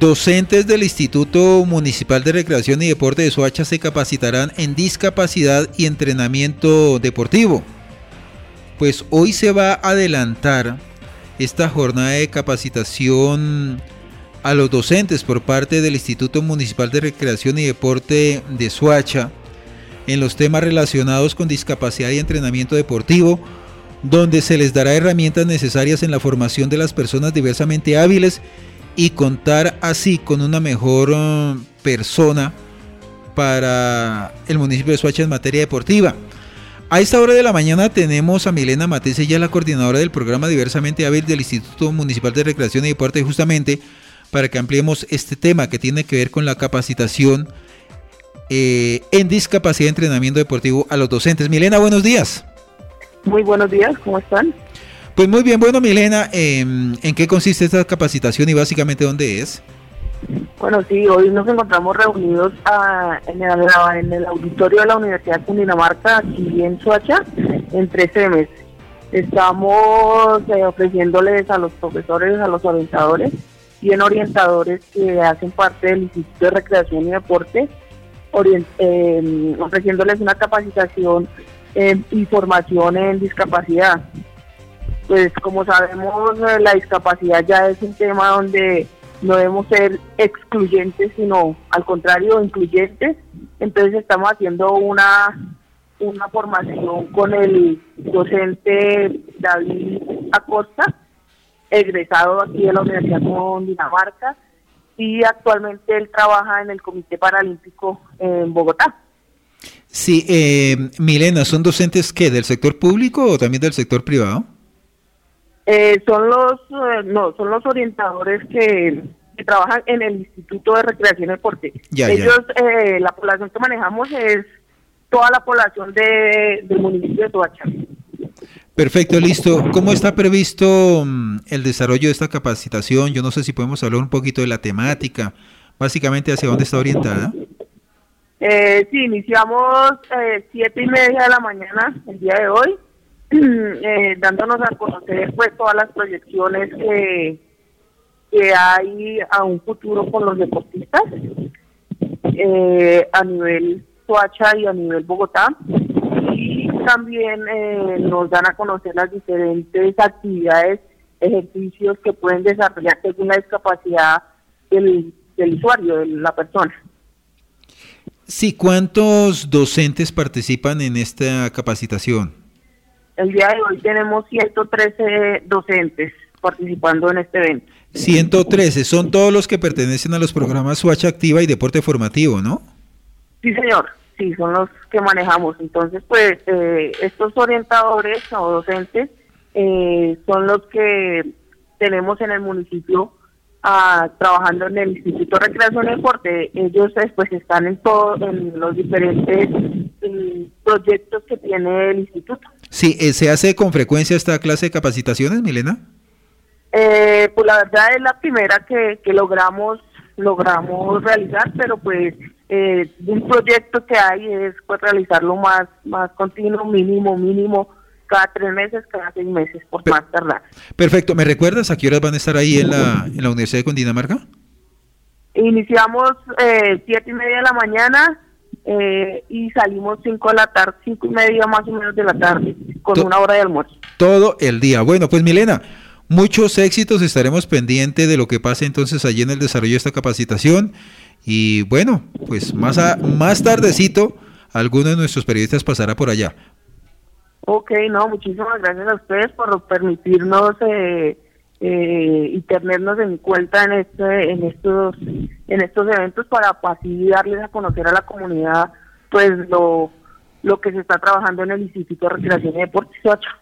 Docentes del Instituto Municipal de Recreación y Deporte de Soacha se capacitarán en discapacidad y entrenamiento deportivo. Pues hoy se va a adelantar esta jornada de capacitación a los docentes por parte del Instituto Municipal de Recreación y Deporte de Soacha en los temas relacionados con discapacidad y entrenamiento deportivo, donde se les dará herramientas necesarias en la formación de las personas diversamente hábiles y contar así con una mejor uh, persona para el municipio de Soacha en materia deportiva. A esta hora de la mañana tenemos a Milena Matese, ya la coordinadora del programa Diversamente Hábil del Instituto Municipal de Recreación y Deporte, justamente para que ampliemos este tema que tiene que ver con la capacitación eh, en discapacidad de entrenamiento deportivo a los docentes. Milena, buenos días. Muy buenos días, ¿cómo están? Pues muy bien, bueno Milena, em, ¿en qué consiste esta capacitación y básicamente dónde es? Bueno, sí, hoy nos encontramos reunidos ah, en, el, auditorio de la Universidad de Cundinamarca, aquí en Soacha, en 13 meses. Estamos eh, ofreciéndoles a los profesores, a los orientadores y en orientadores que hacen parte del Instituto de Recreación y Deporte, eh, ofreciéndoles una capacitación eh, y formación en discapacidad. Pues como sabemos, eh, la discapacidad ya es un tema donde no debemos ser excluyentes, sino al contrario, incluyentes. Entonces estamos haciendo una, una formación con el docente David Acosta, egresado aquí de la Universidad de Dinamarca, y actualmente él trabaja en el Comité Paralímpico en Bogotá. Sí, eh, Milena, ¿son docentes qué? ¿Del sector público o también del sector privado? Eh, son los eh, no son los orientadores que, trabajan en el Instituto de Recreación y Deporte. Ellos, Eh, la población que manejamos es toda la población de, del municipio de Toacha. Perfecto, listo. ¿Cómo está previsto mm, el desarrollo de esta capacitación? Yo no sé si podemos hablar un poquito de la temática, básicamente hacia dónde está orientada. Eh, sí, iniciamos eh, siete y media de la mañana el día de hoy, eh, dándonos a conocer pues todas las proyecciones que, hay a un futuro con los deportistas eh, a nivel Soacha y a nivel Bogotá. Y también nos dan a conocer las diferentes actividades, ejercicios que pueden desarrollar según la discapacidad del, del usuario, de la persona. Sí, ¿cuántos docentes participan en esta capacitación? El día de hoy tenemos 113 docentes participando en este evento. 113, son todos los que pertenecen a los programas SWACH Activa y Deporte Formativo, ¿no? Sí, señor, sí, son los que manejamos. Entonces, pues, eh, estos orientadores o docentes eh, son los que tenemos en el municipio trabajando en el Instituto de Recreación y Deporte. Ellos pues están en todos en los diferentes mm, proyectos que tiene el instituto. Sí, eh, ¿se hace con frecuencia esta clase de capacitaciones, Milena? Eh, pues la verdad es la primera que, que logramos logramos realizar, pero pues eh, un proyecto que hay es pues realizarlo más más continuo, mínimo, mínimo cada tres meses, cada seis meses, por más tardar. Perfecto. ¿Me recuerdas a qué horas van a estar ahí en la, en la Universidad de Cundinamarca? Iniciamos eh, siete y media de la mañana eh, y salimos cinco de la tarde, cinco y media más o menos de la tarde, con una hora de almuerzo. Todo el día. Bueno, pues Milena, muchos éxitos. Estaremos pendientes de lo que pase entonces allí en el desarrollo de esta capacitación. Y bueno, pues más, a, más tardecito, alguno de nuestros periodistas pasará por allá. Ok, no, muchísimas gracias a ustedes por permitirnos eh, eh, y tenernos en cuenta en este, en estos, en estos eventos para así darles a conocer a la comunidad, pues lo, lo que se está trabajando en el Instituto de Recreación y Deportes